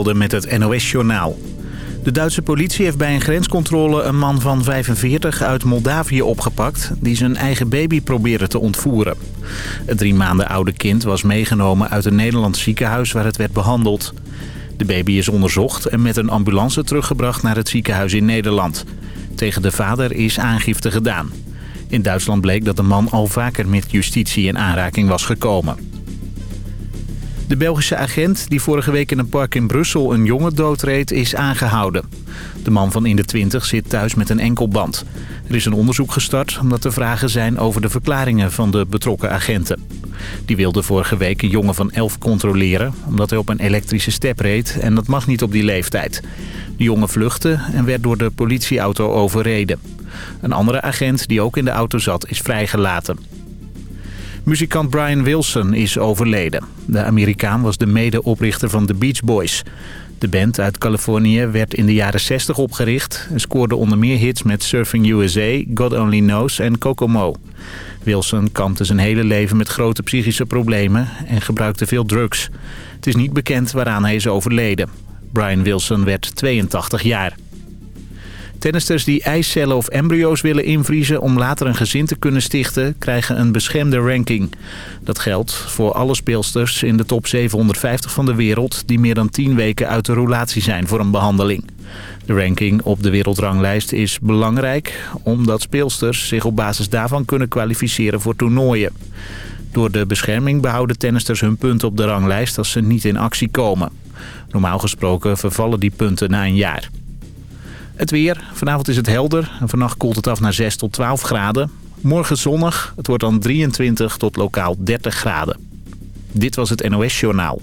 Met het NOS-journaal. De Duitse politie heeft bij een grenscontrole een man van 45 uit Moldavië opgepakt... die zijn eigen baby probeerde te ontvoeren. Het drie maanden oude kind was meegenomen uit een Nederlands ziekenhuis waar het werd behandeld. De baby is onderzocht en met een ambulance teruggebracht naar het ziekenhuis in Nederland. Tegen de vader is aangifte gedaan. In Duitsland bleek dat de man al vaker met justitie in aanraking was gekomen. De Belgische agent die vorige week in een park in Brussel een jongen doodreed is aangehouden. De man van in de 20 zit thuis met een enkelband. Er is een onderzoek gestart omdat er vragen zijn over de verklaringen van de betrokken agenten. Die wilde vorige week een jongen van 11 controleren omdat hij op een elektrische step reed en dat mag niet op die leeftijd. De jongen vluchtte en werd door de politieauto overreden. Een andere agent die ook in de auto zat is vrijgelaten. Muzikant Brian Wilson is overleden. De Amerikaan was de medeoprichter van The Beach Boys. De band uit Californië werd in de jaren 60 opgericht... en scoorde onder meer hits met Surfing USA, God Only Knows en Kokomo. Wilson kampte zijn hele leven met grote psychische problemen en gebruikte veel drugs. Het is niet bekend waaraan hij is overleden. Brian Wilson werd 82 jaar. Tennisters die eicellen of embryo's willen invriezen om later een gezin te kunnen stichten... krijgen een beschermde ranking. Dat geldt voor alle speelsters in de top 750 van de wereld... die meer dan 10 weken uit de roulatie zijn voor een behandeling. De ranking op de wereldranglijst is belangrijk... omdat speelsters zich op basis daarvan kunnen kwalificeren voor toernooien. Door de bescherming behouden tennisters hun punten op de ranglijst als ze niet in actie komen. Normaal gesproken vervallen die punten na een jaar. Het weer. Vanavond is het helder en vannacht koelt het af naar 6 tot 12 graden. Morgen zonnig. Het wordt dan 23 tot lokaal 30 graden. Dit was het NOS Journaal.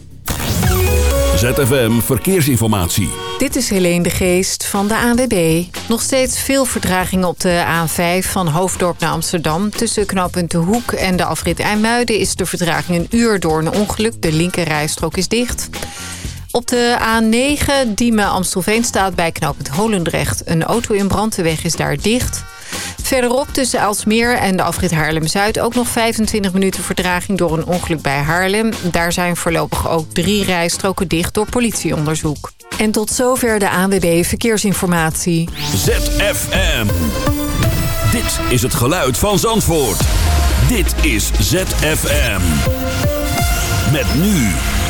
ZFM Verkeersinformatie. Dit is Helene de Geest van de ANWB. Nog steeds veel verdragingen op de A5 van Hoofddorp naar Amsterdam. Tussen knooppunt De Hoek en de afrit IJmuiden is de verdraging een uur door een ongeluk. De linkerrijstrook is dicht. Op de A9 Diemen-Amstelveen staat bij knooppunt Holendrecht een auto in brand. De weg is daar dicht. Verderop tussen Alsmeer en de afrit Haarlem-Zuid... ook nog 25 minuten verdraging door een ongeluk bij Haarlem. Daar zijn voorlopig ook drie rijstroken dicht door politieonderzoek. En tot zover de ANWB Verkeersinformatie. ZFM. Dit is het geluid van Zandvoort. Dit is ZFM. Met nu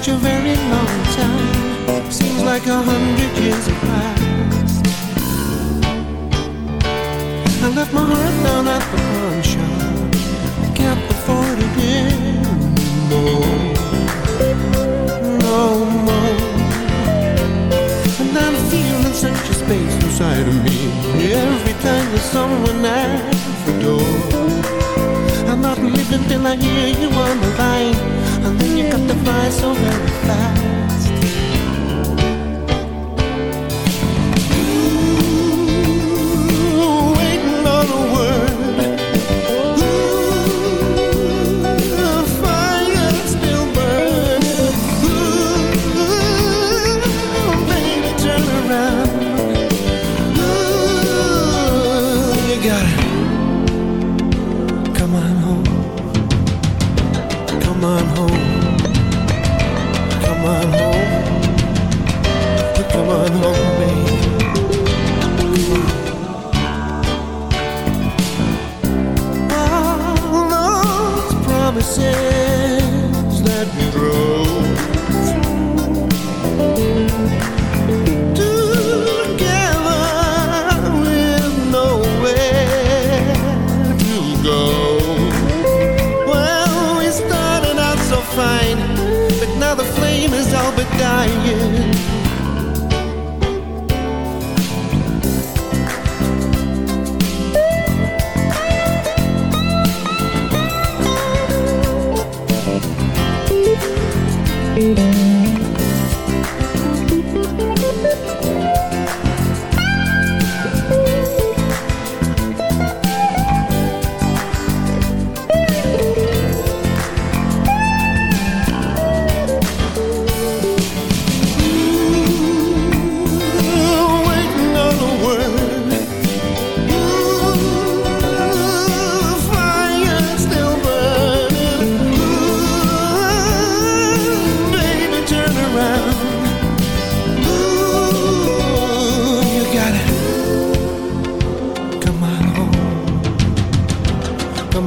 Such a very long time. Seems like a hundred years have passed. I left my heart down at the pawn shop. I can't afford it anymore. No more. And I'm feeling such a space inside of me. Every time there's someone at the door. I'm not living till I hear you on the line only you got the fire so very fast. no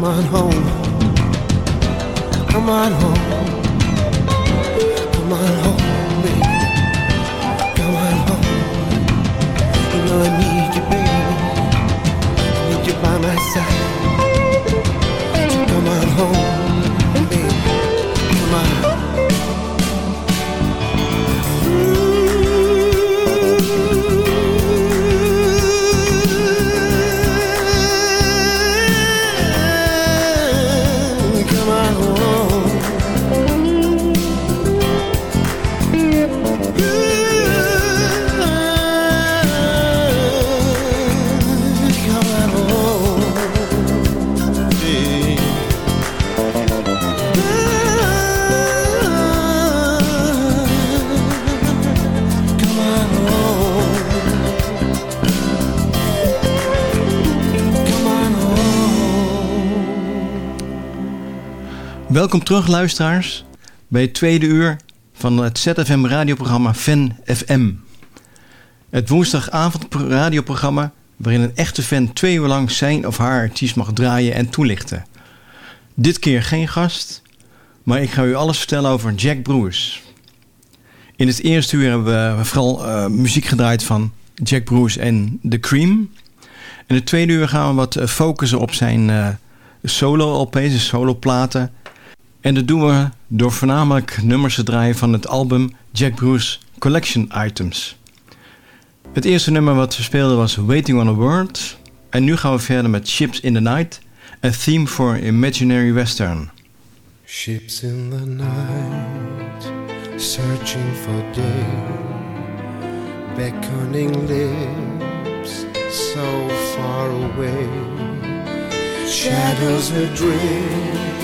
Come on home. Come on home. Come on home, baby. Come on home. You know I need you, baby. I need you by my side. Come on home. Welkom terug luisteraars bij het tweede uur van het ZFM radioprogramma Fan FM. Het woensdagavond radioprogramma waarin een echte fan twee uur lang zijn of haar artiest mag draaien en toelichten. Dit keer geen gast, maar ik ga u alles vertellen over Jack Bruce. In het eerste uur hebben we vooral eh, muziek gedraaid van Jack Bruce en The Cream. In het tweede uur gaan we wat eh, focussen op zijn eh, solo-LP's, solo-platen. En dat doen we door voornamelijk nummers te draaien van het album Jack Bruce Collection Items. Het eerste nummer wat we speelden was Waiting on a Word. En nu gaan we verder met Ships in the Night, a theme for Imaginary Western. Ships in the night, searching for day, beckoning lips so far away. Shadows adrift,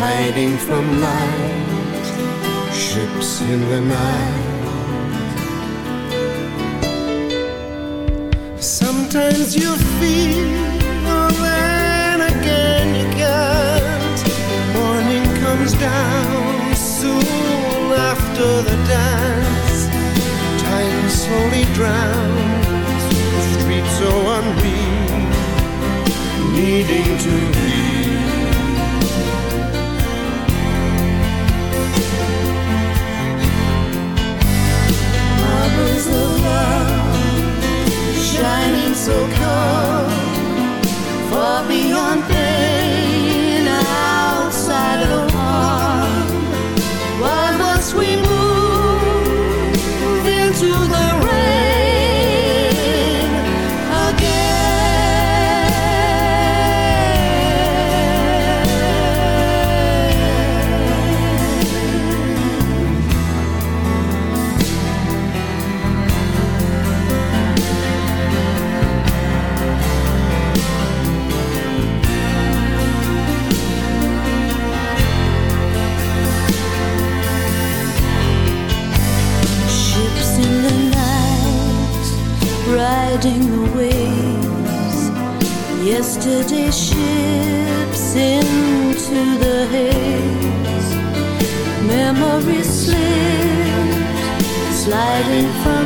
hiding from light. Ships in the night. Sometimes you feel, then again you can't. Morning comes down soon after the dance. Time slowly drowns, streets so unreal, needing to heal. So calm, far beyond pain, sliding from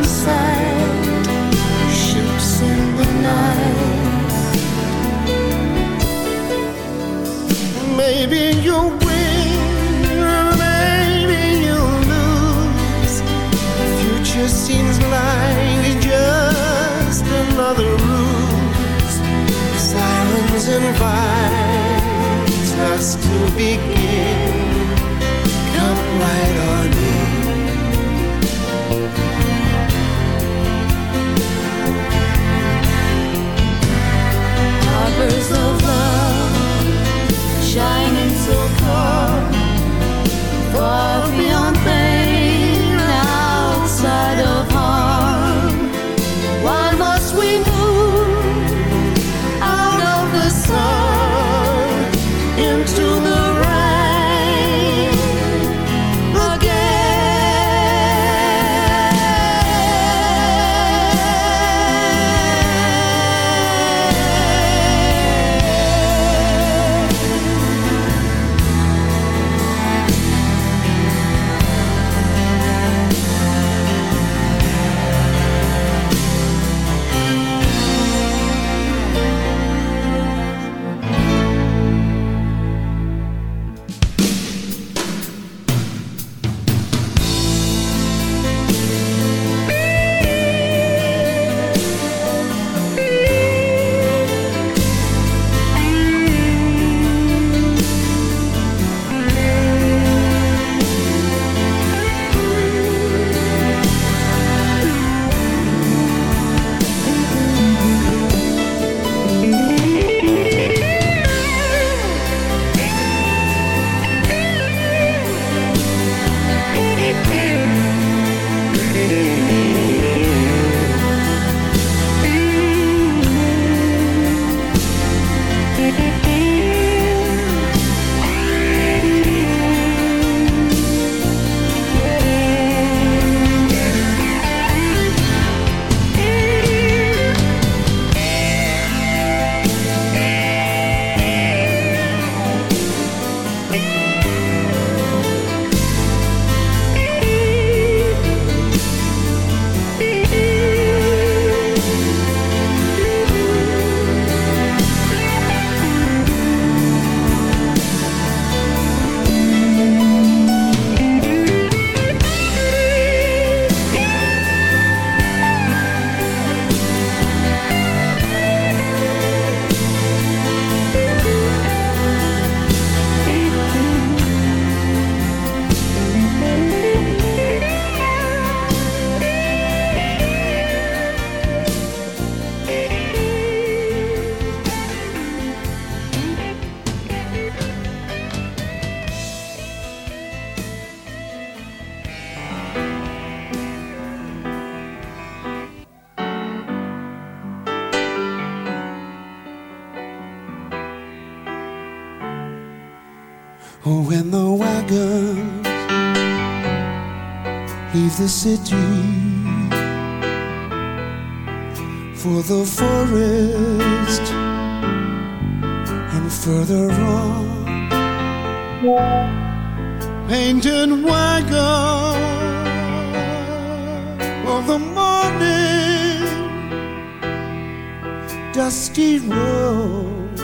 dusty roads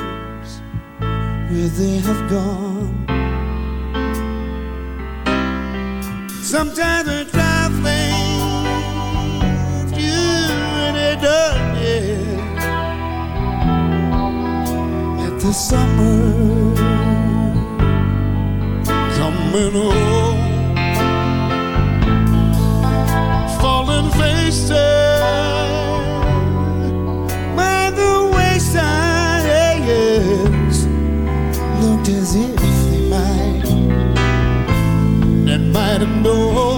where they have gone. Sometimes I drive things you and it done it. At the summer coming home, fallen faces. And him know.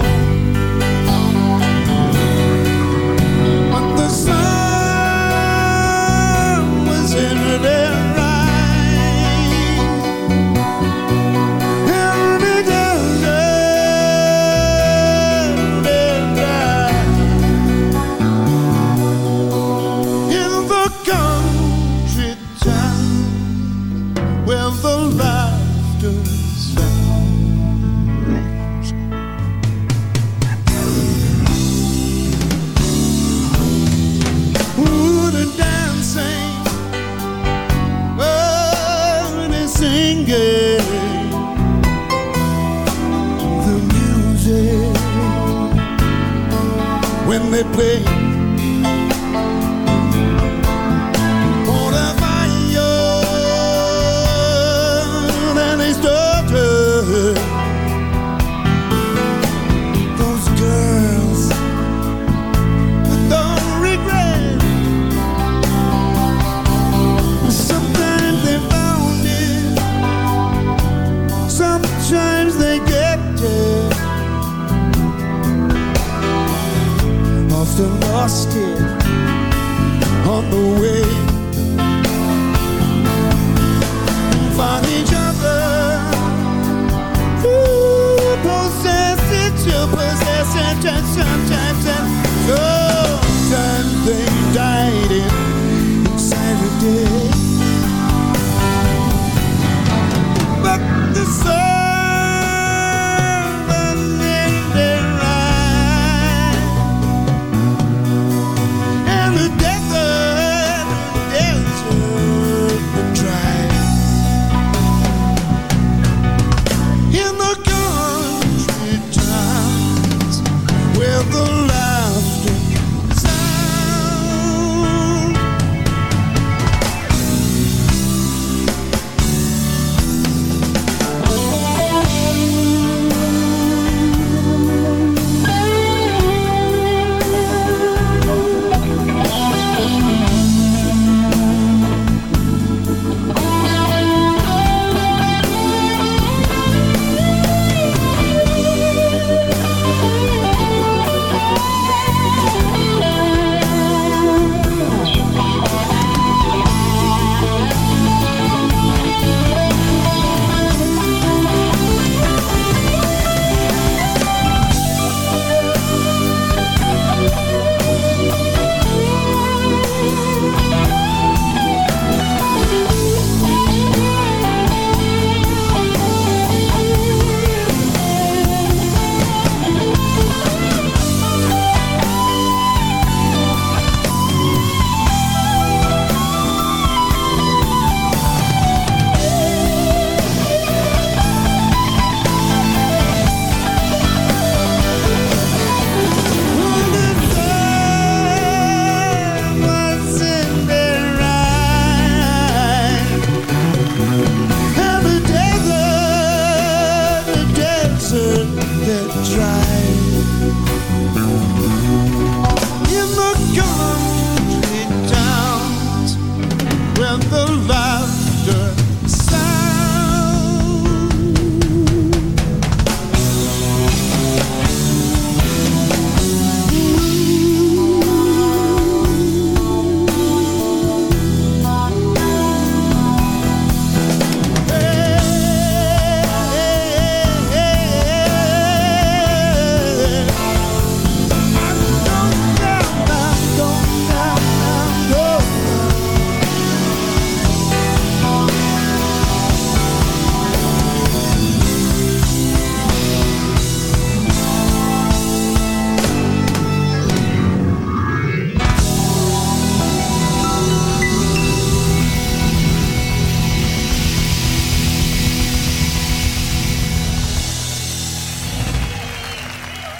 exhausted on the way.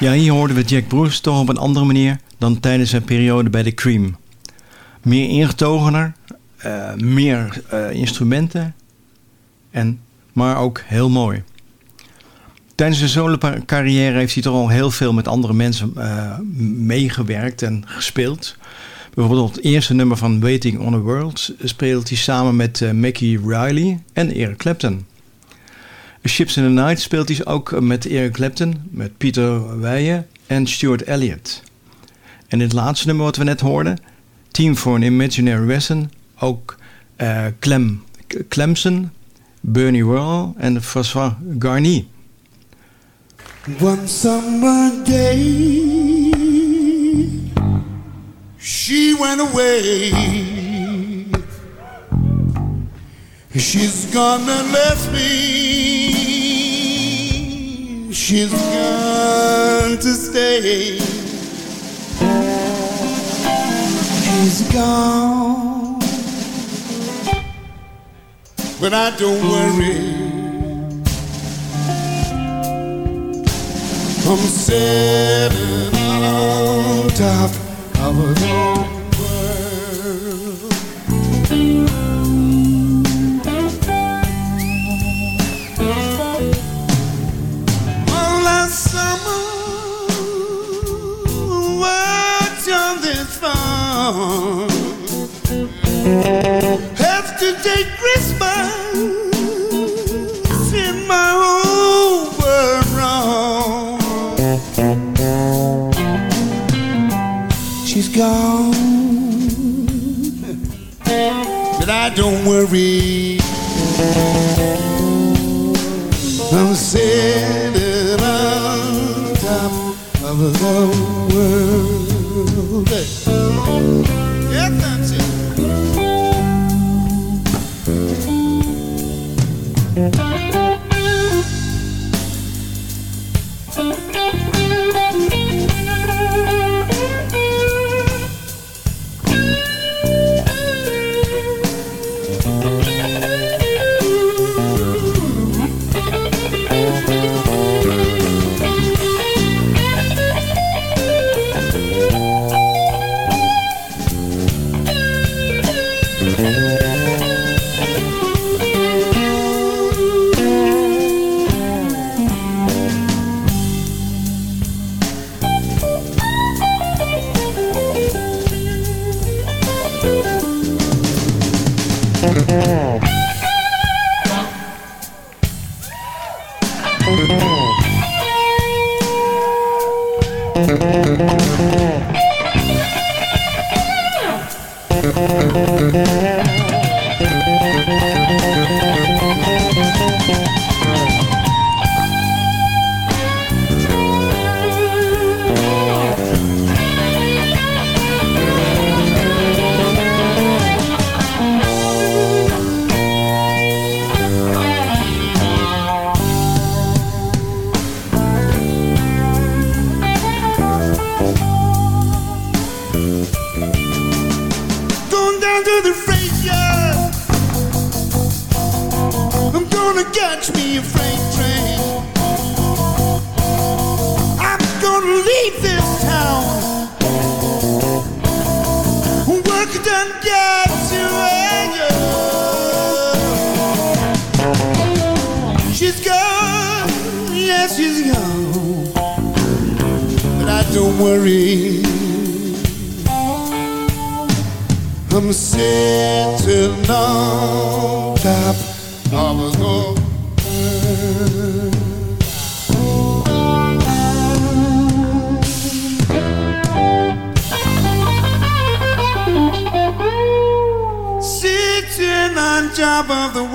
Ja, hier hoorden we Jack Bruce toch op een andere manier dan tijdens zijn periode bij The Cream. Meer ingetogener, uh, meer uh, instrumenten, en, maar ook heel mooi. Tijdens zijn solo-carrière heeft hij toch al heel veel met andere mensen uh, meegewerkt en gespeeld. Bijvoorbeeld het eerste nummer van Waiting on a World speelt hij samen met Mackie Riley en Eric Clapton. Ships in the Night speelt hij ook met Eric Clapton, met Peter Weijen en Stuart Elliott. En het laatste nummer wat we net hoorden, Team for an Imaginary Western, ook uh, Clem, Clemson, Bernie Worrell en François Garnier. One summer day, she went away. She's gone and left me. She's gone to stay. She's gone, but I don't worry. I'm sitting on top of a Have to take Christmas in my wrong. She's gone, but I don't worry. I'm sitting on top of the world. Yeah, that's it. Top of the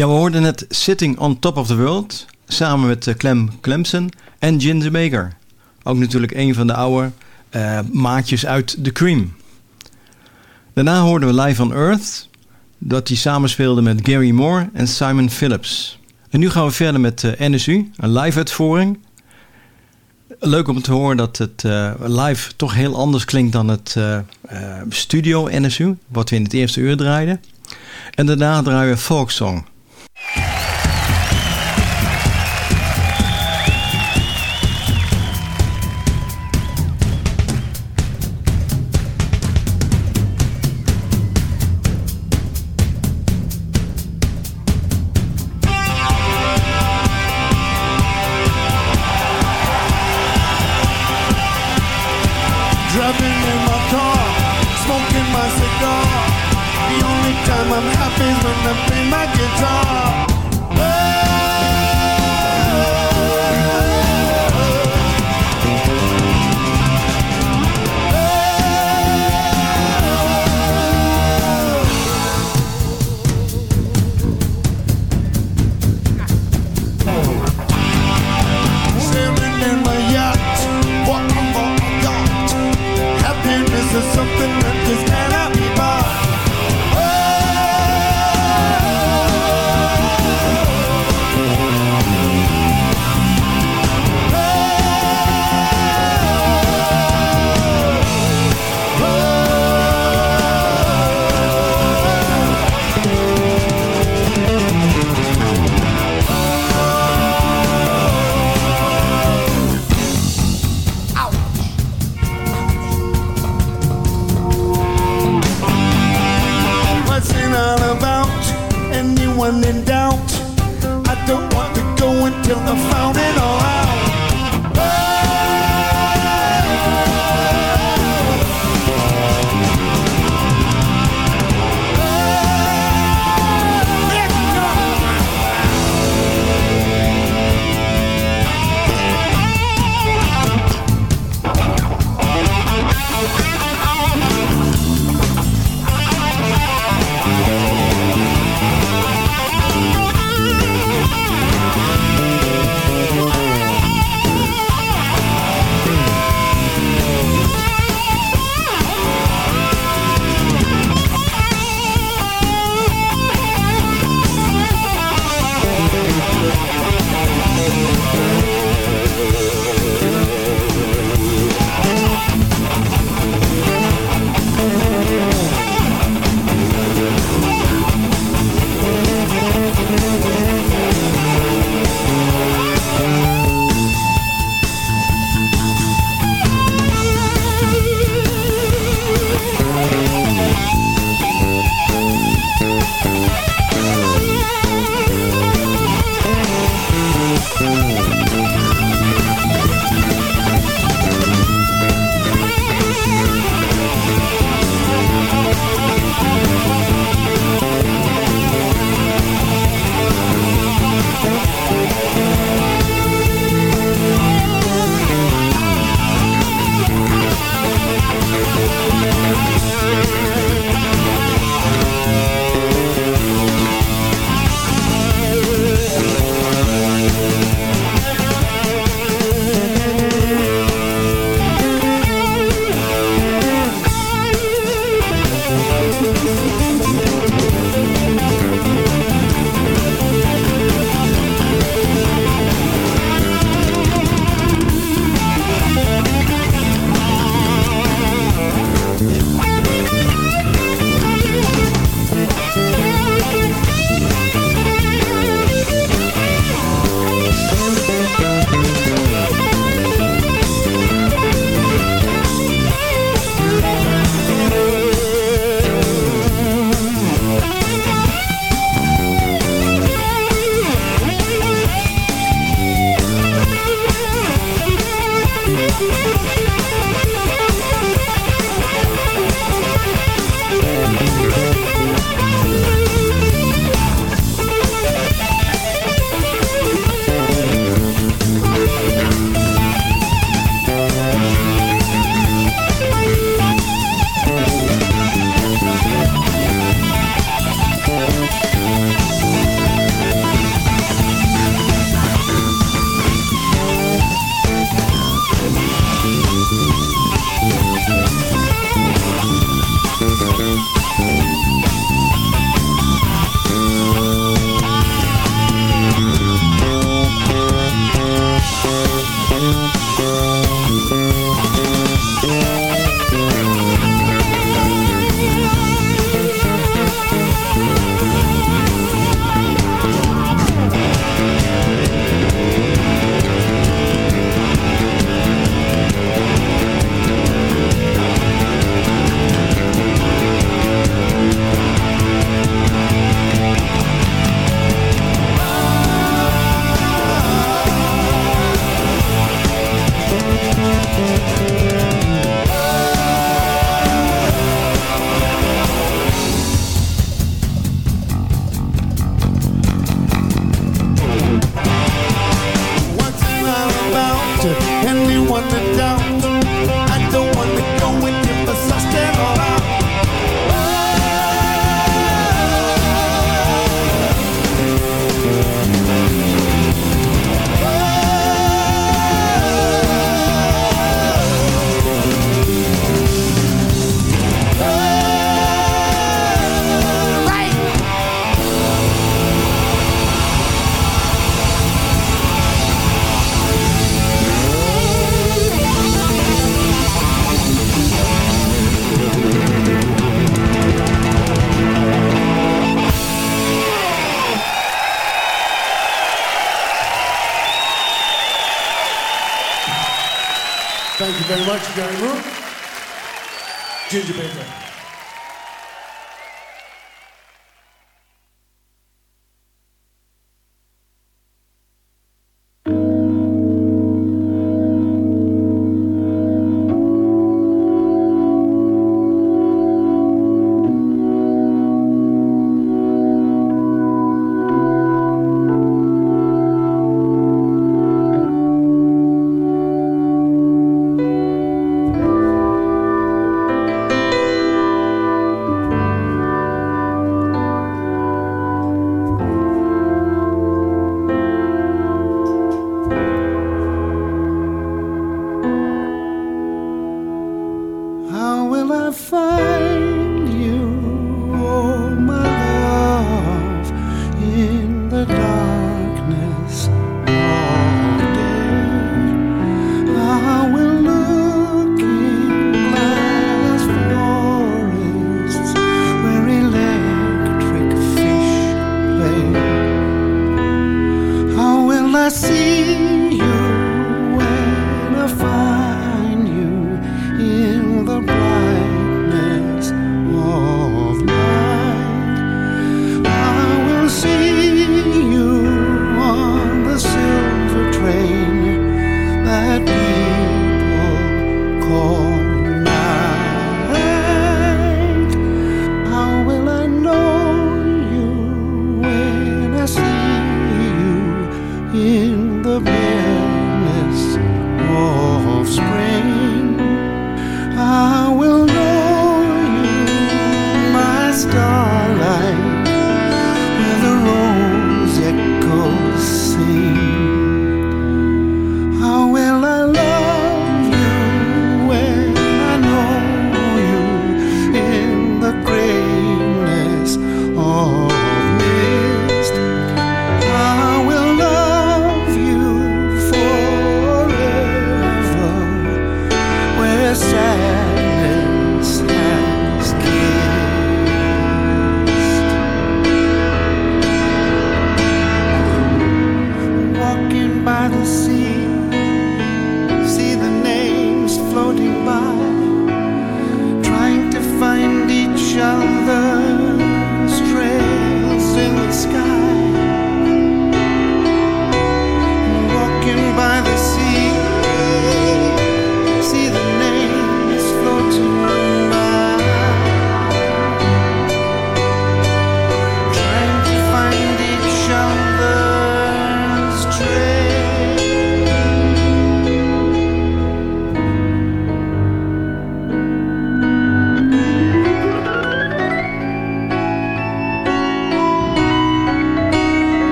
Ja, we hoorden net Sitting on Top of the World samen met eh, Clem Clemson en Gin the Baker. Ook natuurlijk een van de oude eh, maatjes uit The Cream. Daarna hoorden we Live on Earth, dat hij samenspeelde met Gary Moore en Simon Phillips. En nu gaan we verder met eh, NSU, een live uitvoering. Leuk om te horen dat het live toch heel anders klinkt dan het studio NSU, wat we in het eerste uur draaiden. En daarna draaien we Folksong.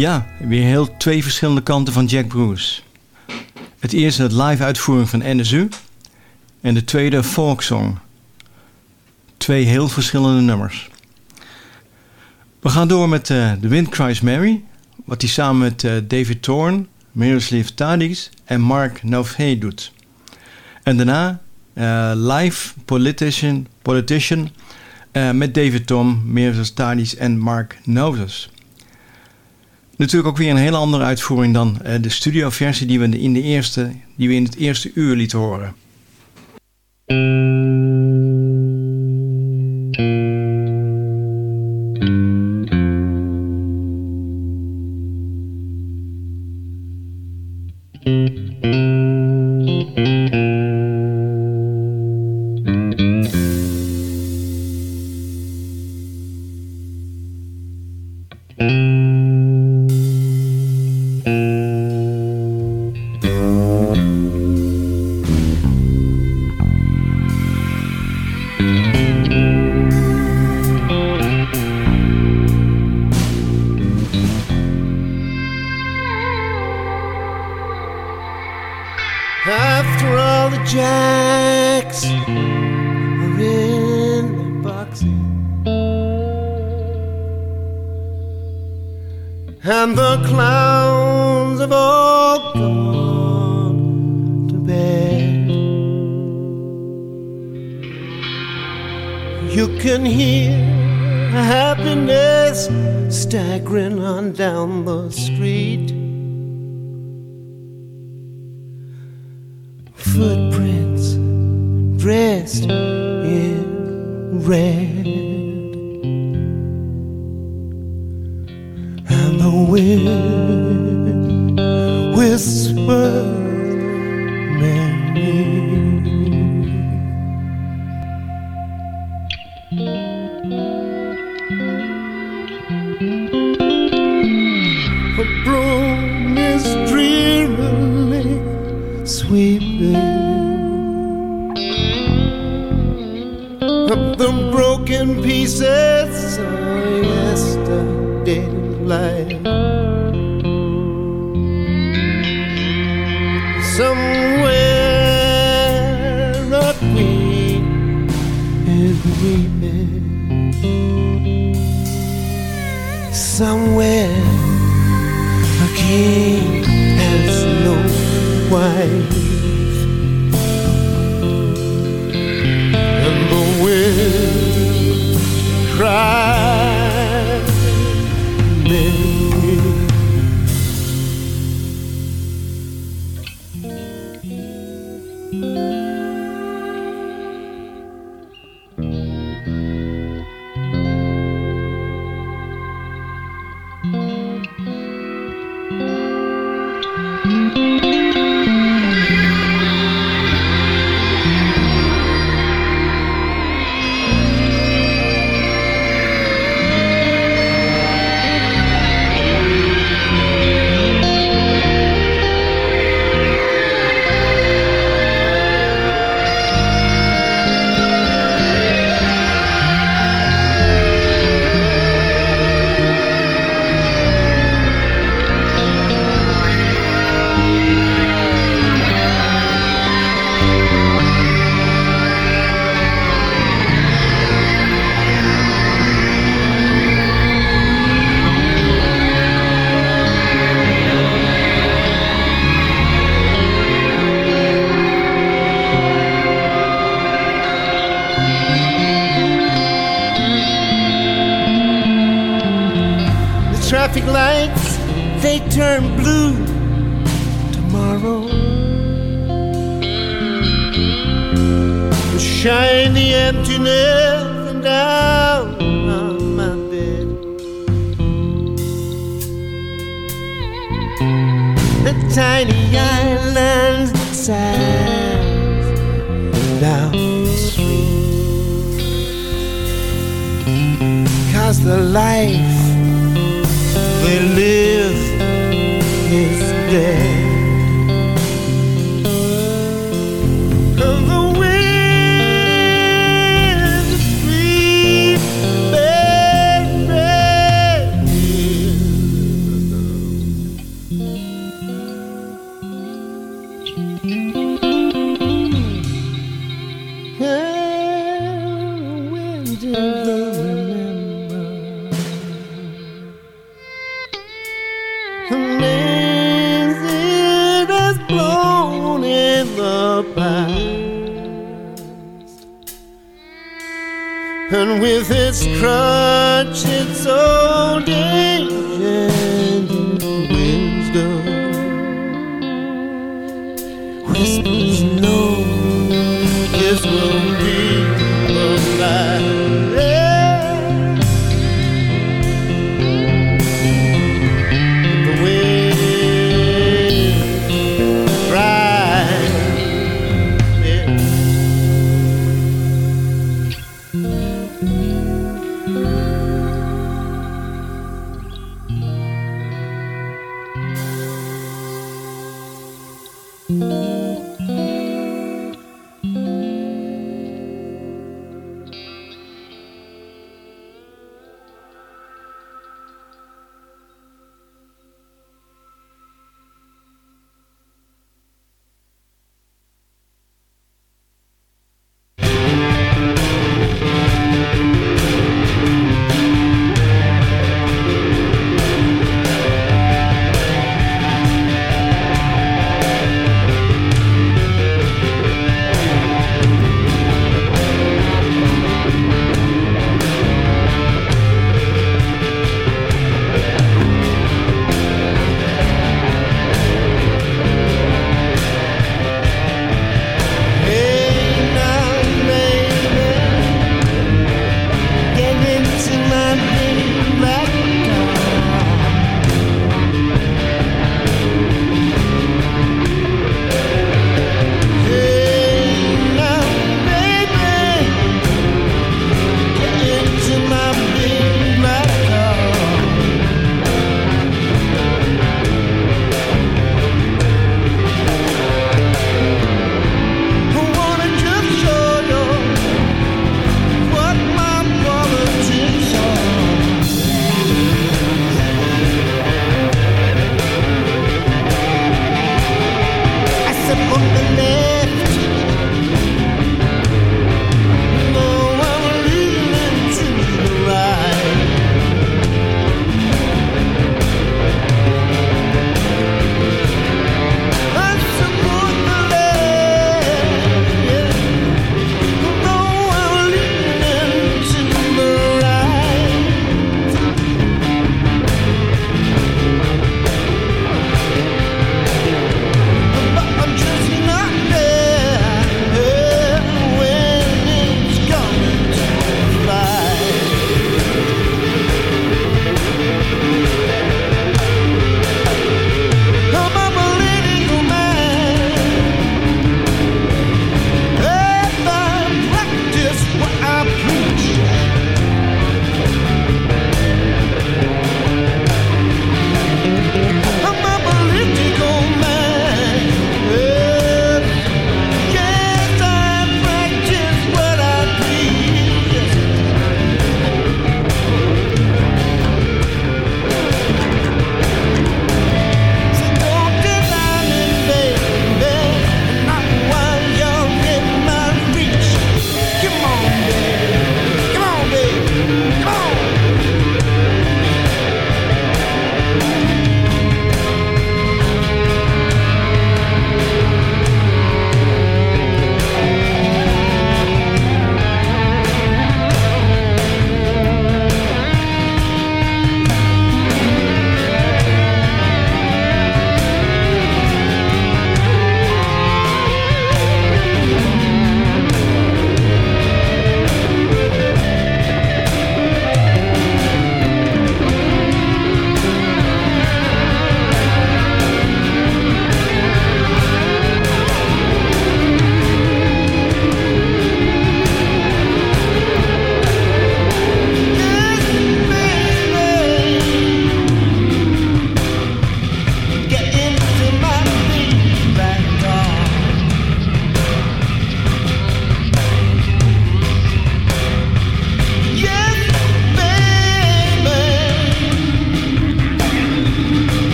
Ja, weer heel twee verschillende kanten van Jack Bruce. Het eerste het live uitvoering van NSU en de tweede folksong. Twee heel verschillende nummers. We gaan door met uh, The Wind Cries Mary, wat hij samen met uh, David Thorne, Miroslav Tadis en Mark Novey doet. En daarna uh, live Politician, politician met David Tom, Miroslav Tadis en Mark Novus. Natuurlijk ook weer een hele andere uitvoering dan de studioversie die we in, de eerste, die we in het eerste uur lieten horen. You can hear happiness staggering on down the street. Footprints dressed in red. And the wind pieces of yesterday life. And with its crutch, its old age and wisdom whispers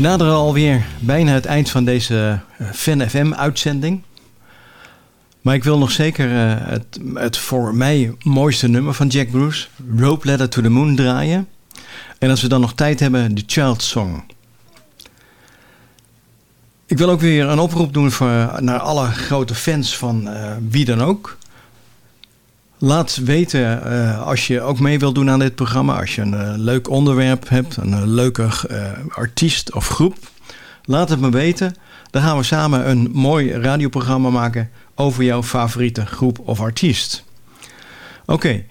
naderen alweer bijna het eind van deze uh, Fan FM uitzending. Maar ik wil nog zeker uh, het, het voor mij mooiste nummer van Jack Bruce, Rope Ladder to the Moon, draaien. En als we dan nog tijd hebben, de Child Song. Ik wil ook weer een oproep doen voor, naar alle grote fans van wie dan ook. Laat weten uh, als je ook mee wilt doen aan dit programma. Als je een uh, leuk onderwerp hebt, een leuke artiest of groep. Laat het me weten. Dan gaan we samen een mooi radioprogramma maken over jouw favoriete groep of artiest. Oké, in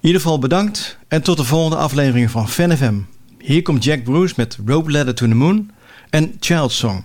ieder geval bedankt en tot de volgende aflevering van Fan FM. Hier komt Jack Bruce met Rope Ladder to the Moon en Child Song.